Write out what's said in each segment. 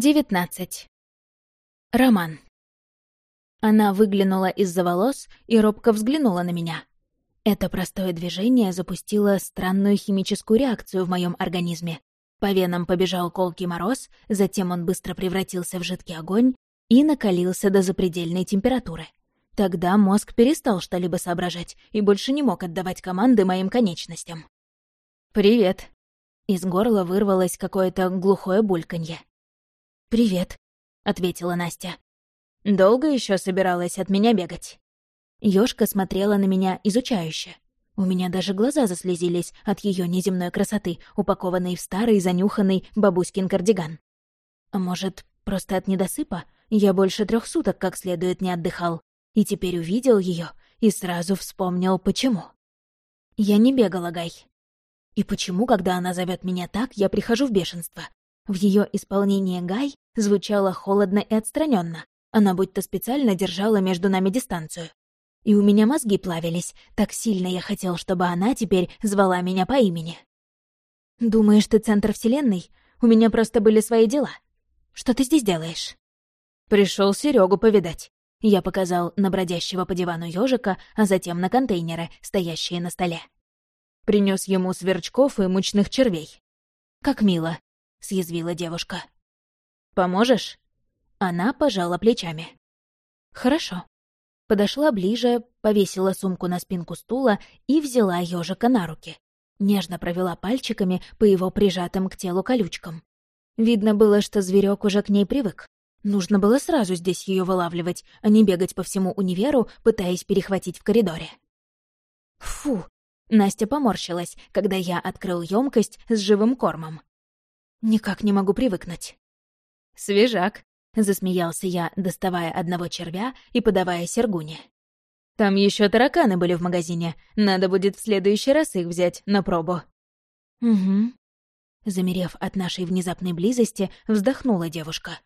19. Роман. Она выглянула из-за волос и робко взглянула на меня. Это простое движение запустило странную химическую реакцию в моем организме. По венам побежал колкий мороз, затем он быстро превратился в жидкий огонь и накалился до запредельной температуры. Тогда мозг перестал что-либо соображать и больше не мог отдавать команды моим конечностям. «Привет». Из горла вырвалось какое-то глухое бульканье. «Привет», — ответила Настя. «Долго еще собиралась от меня бегать?» Ёшка смотрела на меня изучающе. У меня даже глаза заслезились от ее неземной красоты, упакованной в старый занюханный бабуськин кардиган. А может, просто от недосыпа? Я больше трех суток как следует не отдыхал, и теперь увидел ее и сразу вспомнил, почему. Я не бегала, Гай. И почему, когда она зовет меня так, я прихожу в бешенство? В ее исполнении Гай звучало холодно и отстраненно. Она будто специально держала между нами дистанцию. И у меня мозги плавились, так сильно я хотел, чтобы она теперь звала меня по имени. «Думаешь, ты центр вселенной? У меня просто были свои дела. Что ты здесь делаешь?» Пришел Серегу повидать. Я показал на бродящего по дивану ежика, а затем на контейнеры, стоящие на столе. Принес ему сверчков и мучных червей. «Как мило», — съязвила девушка. «Поможешь?» Она пожала плечами. «Хорошо». Подошла ближе, повесила сумку на спинку стула и взяла ежика на руки. Нежно провела пальчиками по его прижатым к телу колючкам. Видно было, что зверек уже к ней привык. Нужно было сразу здесь ее вылавливать, а не бегать по всему универу, пытаясь перехватить в коридоре. Фу! Настя поморщилась, когда я открыл емкость с живым кормом. Никак не могу привыкнуть. «Свежак», — засмеялся я, доставая одного червя и подавая Сергуне. «Там еще тараканы были в магазине. Надо будет в следующий раз их взять на пробу». «Угу». Замерев от нашей внезапной близости, вздохнула девушка.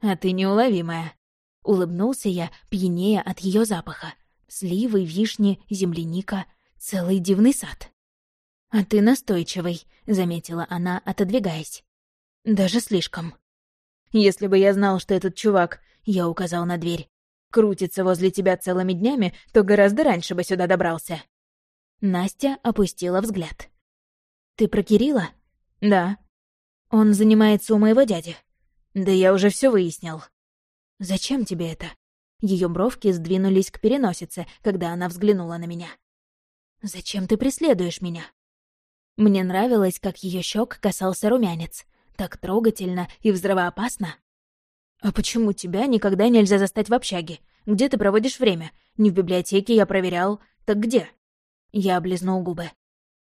«А ты неуловимая». Улыбнулся я, пьянее от ее запаха. Сливы, вишни, земляника — целый дивный сад. «А ты настойчивый», — заметила она, отодвигаясь. «Даже слишком». «Если бы я знал, что этот чувак, — я указал на дверь, — крутится возле тебя целыми днями, то гораздо раньше бы сюда добрался». Настя опустила взгляд. «Ты про Кирилла?» «Да». «Он занимается у моего дяди?» «Да я уже все выяснил». «Зачем тебе это?» Ее бровки сдвинулись к переносице, когда она взглянула на меня. «Зачем ты преследуешь меня?» Мне нравилось, как ее щек касался румянец. Так трогательно и взрывоопасно. «А почему тебя никогда нельзя застать в общаге? Где ты проводишь время? Не в библиотеке я проверял. Так где?» Я облизнул губы.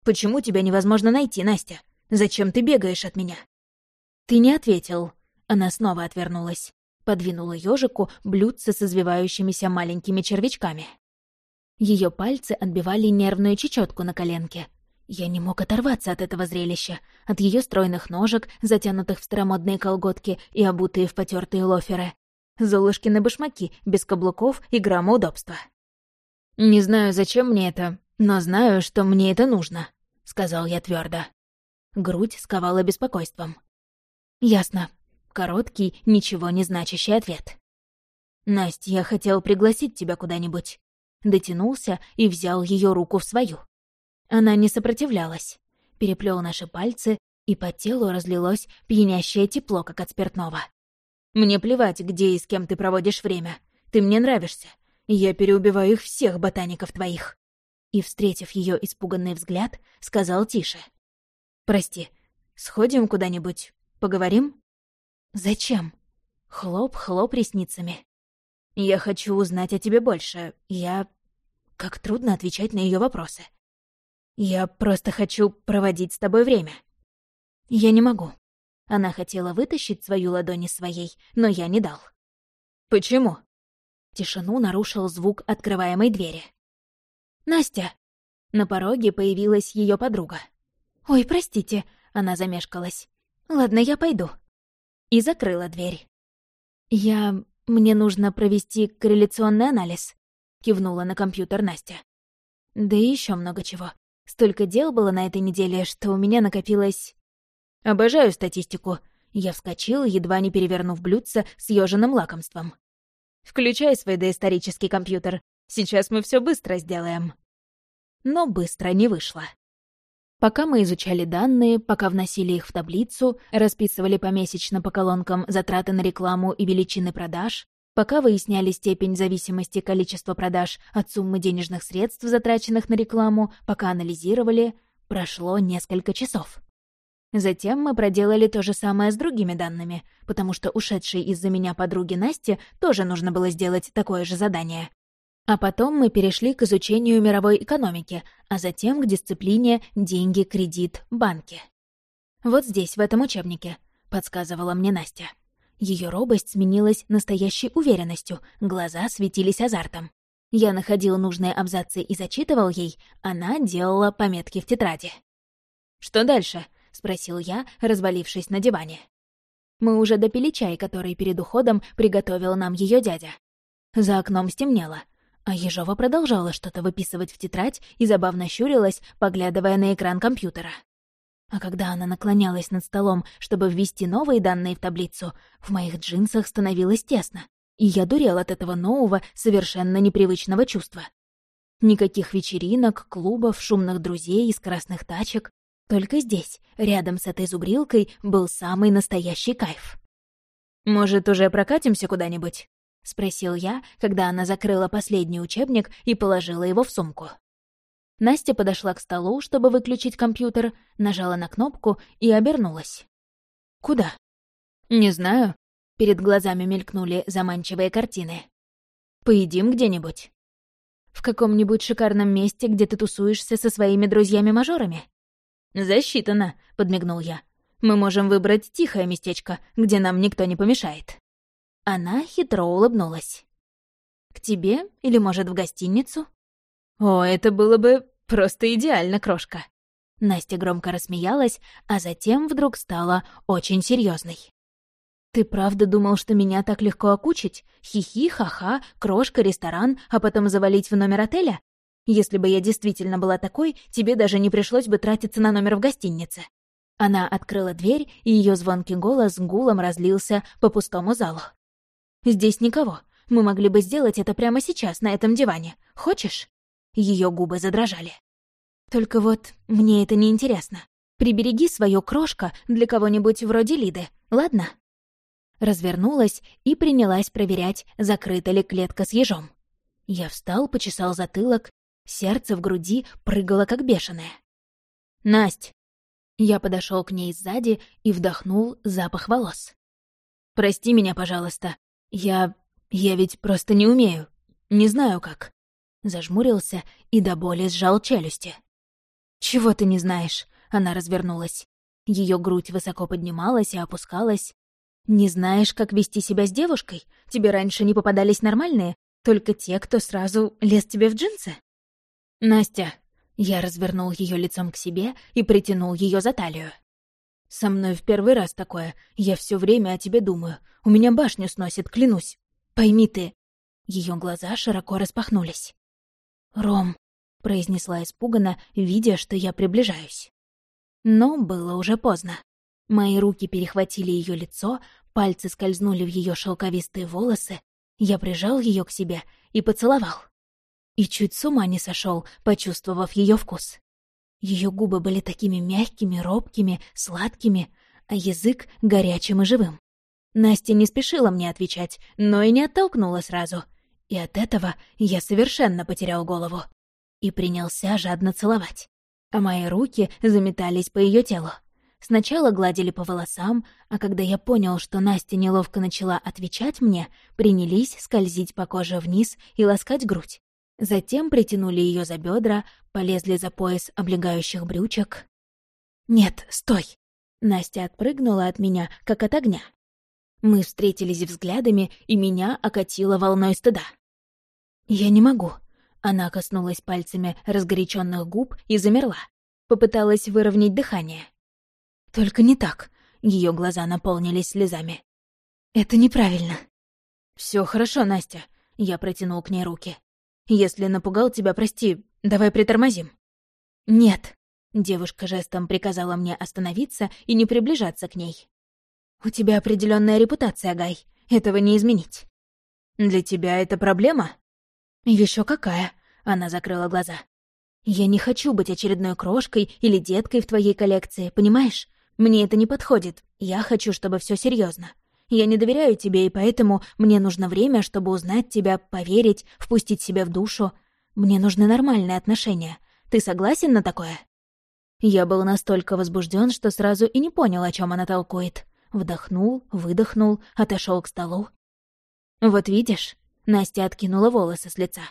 «Почему тебя невозможно найти, Настя? Зачем ты бегаешь от меня?» «Ты не ответил». Она снова отвернулась. Подвинула ежику блюдце с извивающимися маленькими червячками. Ее пальцы отбивали нервную чечетку на коленке, я не мог оторваться от этого зрелища, от ее стройных ножек, затянутых в старомодные колготки и обутые в потертые лоферы. Золушкины башмаки, без каблуков и грамма удобства. «Не знаю, зачем мне это, но знаю, что мне это нужно», — сказал я твердо. Грудь сковала беспокойством. «Ясно. Короткий, ничего не значащий ответ». «Настя, я хотел пригласить тебя куда-нибудь». Дотянулся и взял ее руку в свою. Она не сопротивлялась. Переплел наши пальцы, и по телу разлилось пьянящее тепло, как от спиртного. «Мне плевать, где и с кем ты проводишь время. Ты мне нравишься. Я переубиваю их всех, ботаников твоих». И, встретив ее испуганный взгляд, сказал тише. «Прости, сходим куда-нибудь, поговорим?» «Зачем?» Хлоп-хлоп ресницами. «Я хочу узнать о тебе больше. Я...» Как трудно отвечать на ее вопросы. Я просто хочу проводить с тобой время. Я не могу. Она хотела вытащить свою ладонь из своей, но я не дал. Почему? Тишину нарушил звук открываемой двери. Настя. На пороге появилась ее подруга. Ой, простите, она замешкалась. Ладно, я пойду. И закрыла дверь. Я... Мне нужно провести корреляционный анализ, кивнула на компьютер Настя. Да и еще много чего. Столько дел было на этой неделе, что у меня накопилось... Обожаю статистику. Я вскочил, едва не перевернув блюдце с ёженым лакомством. «Включай свой доисторический компьютер. Сейчас мы все быстро сделаем». Но быстро не вышло. Пока мы изучали данные, пока вносили их в таблицу, расписывали помесячно по колонкам затраты на рекламу и величины продаж, пока выясняли степень зависимости количества продаж от суммы денежных средств, затраченных на рекламу, пока анализировали, прошло несколько часов. Затем мы проделали то же самое с другими данными, потому что ушедшей из-за меня подруге Насте тоже нужно было сделать такое же задание. А потом мы перешли к изучению мировой экономики, а затем к дисциплине «деньги, кредит, банки». «Вот здесь, в этом учебнике», — подсказывала мне Настя. Ее робость сменилась настоящей уверенностью, глаза светились азартом. Я находил нужные абзацы и зачитывал ей, она делала пометки в тетради. «Что дальше?» — спросил я, развалившись на диване. Мы уже допили чай, который перед уходом приготовил нам ее дядя. За окном стемнело. А Ежова продолжала что-то выписывать в тетрадь и забавно щурилась, поглядывая на экран компьютера. А когда она наклонялась над столом, чтобы ввести новые данные в таблицу, в моих джинсах становилось тесно, и я дурел от этого нового, совершенно непривычного чувства. Никаких вечеринок, клубов, шумных друзей из красных тачек. Только здесь, рядом с этой зубрилкой, был самый настоящий кайф. «Может, уже прокатимся куда-нибудь?» — спросил я, когда она закрыла последний учебник и положила его в сумку. Настя подошла к столу, чтобы выключить компьютер, нажала на кнопку и обернулась. «Куда?» «Не знаю». Перед глазами мелькнули заманчивые картины. «Поедим где-нибудь?» «В каком-нибудь шикарном месте, где ты тусуешься со своими друзьями-мажорами?» «Засчитано», — подмигнул я. «Мы можем выбрать тихое местечко, где нам никто не помешает». Она хитро улыбнулась. «К тебе или, может, в гостиницу?» «О, это было бы просто идеально, крошка!» Настя громко рассмеялась, а затем вдруг стала очень серьезной. «Ты правда думал, что меня так легко окучить? Хи-хи, ха-ха, крошка, ресторан, а потом завалить в номер отеля? Если бы я действительно была такой, тебе даже не пришлось бы тратиться на номер в гостинице». Она открыла дверь, и ее звонкий голос гулом разлился по пустому залу. Здесь никого. Мы могли бы сделать это прямо сейчас, на этом диване. Хочешь?» Ее губы задрожали. «Только вот мне это не интересно. Прибереги свою крошка для кого-нибудь вроде Лиды, ладно?» Развернулась и принялась проверять, закрыта ли клетка с ежом. Я встал, почесал затылок, сердце в груди прыгало как бешеное. «Насть!» Я подошел к ней сзади и вдохнул запах волос. «Прости меня, пожалуйста. «Я... я ведь просто не умею. Не знаю как». Зажмурился и до боли сжал челюсти. «Чего ты не знаешь?» — она развернулась. Ее грудь высоко поднималась и опускалась. «Не знаешь, как вести себя с девушкой? Тебе раньше не попадались нормальные? Только те, кто сразу лез тебе в джинсы?» «Настя!» Я развернул ее лицом к себе и притянул ее за талию. «Со мной в первый раз такое. Я все время о тебе думаю. У меня башню сносит, клянусь. Пойми ты». Ее глаза широко распахнулись. «Ром», — произнесла испуганно, видя, что я приближаюсь. Но было уже поздно. Мои руки перехватили ее лицо, пальцы скользнули в ее шелковистые волосы. Я прижал ее к себе и поцеловал. И чуть с ума не сошел, почувствовав ее вкус. Ее губы были такими мягкими, робкими, сладкими, а язык — горячим и живым. Настя не спешила мне отвечать, но и не оттолкнула сразу. И от этого я совершенно потерял голову. И принялся жадно целовать. А мои руки заметались по ее телу. Сначала гладили по волосам, а когда я понял, что Настя неловко начала отвечать мне, принялись скользить по коже вниз и ласкать грудь. Затем притянули ее за бедра, полезли за пояс облегающих брючек. «Нет, стой!» Настя отпрыгнула от меня, как от огня. Мы встретились взглядами, и меня окатило волной стыда. «Я не могу». Она коснулась пальцами разгоряченных губ и замерла. Попыталась выровнять дыхание. «Только не так». Ее глаза наполнились слезами. «Это неправильно». Все хорошо, Настя». Я протянул к ней руки. Если напугал тебя, прости, давай притормозим». «Нет», — девушка жестом приказала мне остановиться и не приближаться к ней. У тебя определенная репутация, Гай. Этого не изменить. Для тебя это проблема? Еще какая? Она закрыла глаза. Я не хочу быть очередной крошкой или деткой в твоей коллекции, понимаешь? Мне это не подходит. Я хочу, чтобы все серьезно. Я не доверяю тебе, и поэтому мне нужно время, чтобы узнать тебя, поверить, впустить себя в душу. Мне нужны нормальные отношения. Ты согласен на такое?» Я был настолько возбужден, что сразу и не понял, о чем она толкует. Вдохнул, выдохнул, отошел к столу. «Вот видишь?» — Настя откинула волосы с лица.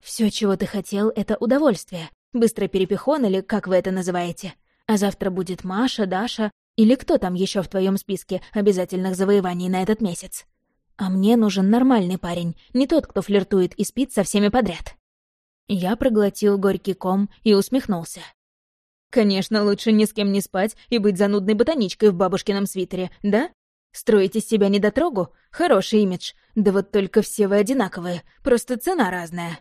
Все, чего ты хотел, — это удовольствие. Быстрый перепихон или как вы это называете. А завтра будет Маша, Даша или кто там еще в твоем списке обязательных завоеваний на этот месяц. А мне нужен нормальный парень, не тот, кто флиртует и спит со всеми подряд. Я проглотил горький ком и усмехнулся. Конечно, лучше ни с кем не спать и быть занудной ботаничкой в бабушкином свитере, да? Строить из себя недотрогу? Хороший имидж. Да вот только все вы одинаковые, просто цена разная.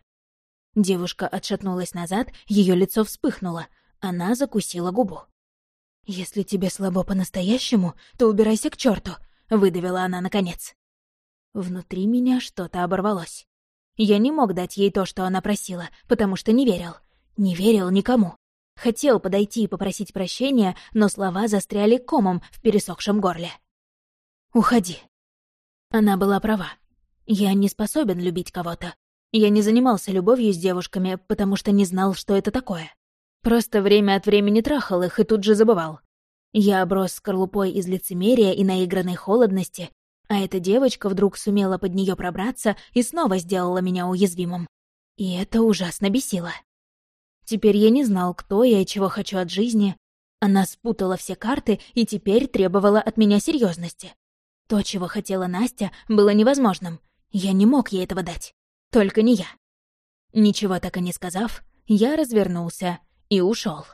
Девушка отшатнулась назад, ее лицо вспыхнуло. Она закусила губу. «Если тебе слабо по-настоящему, то убирайся к черту, выдавила она наконец. Внутри меня что-то оборвалось. Я не мог дать ей то, что она просила, потому что не верил. Не верил никому. Хотел подойти и попросить прощения, но слова застряли комом в пересохшем горле. «Уходи». Она была права. Я не способен любить кого-то. Я не занимался любовью с девушками, потому что не знал, что это такое. Просто время от времени трахал их и тут же забывал. Я оброс скорлупой из лицемерия и наигранной холодности, а эта девочка вдруг сумела под нее пробраться и снова сделала меня уязвимым. И это ужасно бесило. Теперь я не знал, кто я и чего хочу от жизни. Она спутала все карты и теперь требовала от меня серьезности. То, чего хотела Настя, было невозможным. Я не мог ей этого дать. Только не я. Ничего так и не сказав, я развернулся и ушел.